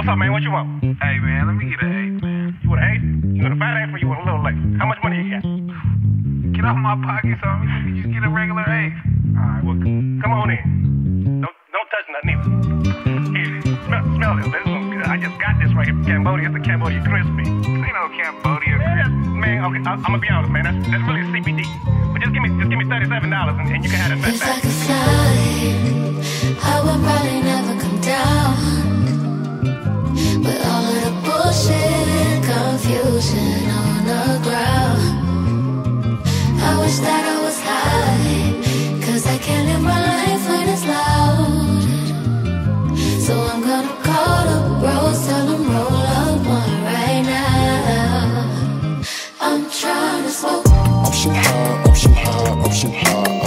What's up, man? What you want? Hey, man, let me get an eight, man. You want an eight? You want a fat eight or you want a little late? How much money you got? Get off my pockets on. Let me just get a regular eight. All right, well, come on in. Don't don't touch nothing either. Here, smell, smell this. This looks good. I just got this right here from Cambodia. It's the Cambodia crispy. This ain't no Cambodia. Yeah, man, okay, I, I'm gonna be honest, man. That's that's really CBD. But just give me just give me thirty-seven dollars and, and you can have it back. I'm so high, I'm so high, I'm so high.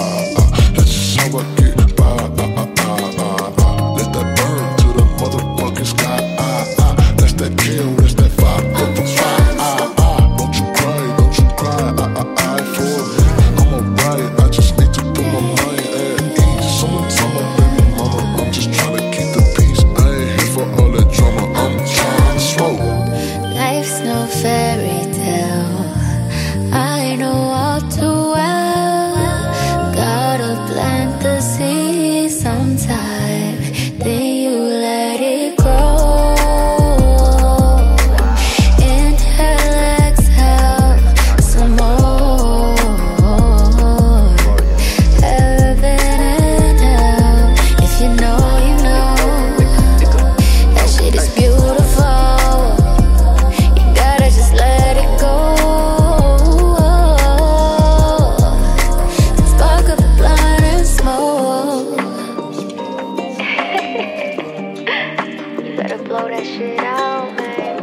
That shit out, man.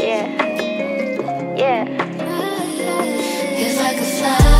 Yeah. Yeah. If I could fly,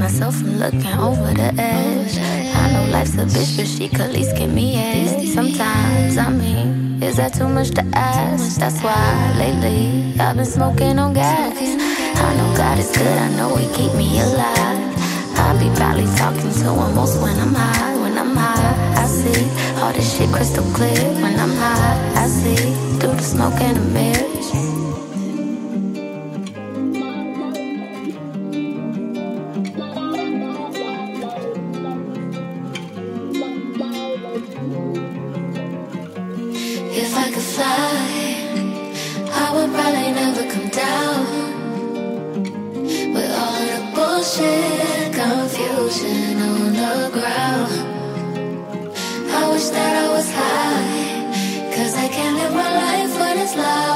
myself from looking over the edge. I know life's a bitch, but she could at least give me edge. Sometimes, I mean, is that too much to ask? That's why lately I've been smoking on gas. I know God is good, I know He keep me alive. I be probably talking to him most when I'm high. When I'm high, I see all this shit crystal clear. When I'm high, I see through the smoke and the mirrors. If I could fly, I would probably never come down. With all the bullshit confusion on the ground. I wish that I was high, cause I can't live my life when it's loud.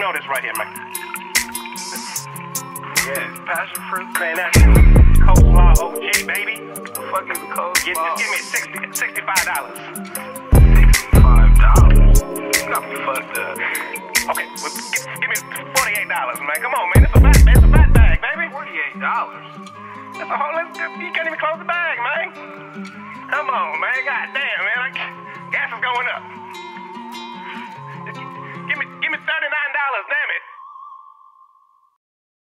Some, this right here, man. Yeah, passion fruit. Man, that's coleslaw OG, baby. The fuck is the just give me 60, 65. dollars. Sixty-five dollars. You got me fucked up. Okay, well, give, give me $48, man. Come on, man. It's a fat, it's a fat bag, baby. Forty-eight dollars. That's a whole, that's, you can't even close the bag, man. Come on, man. God damn, man. Like, gas is going up.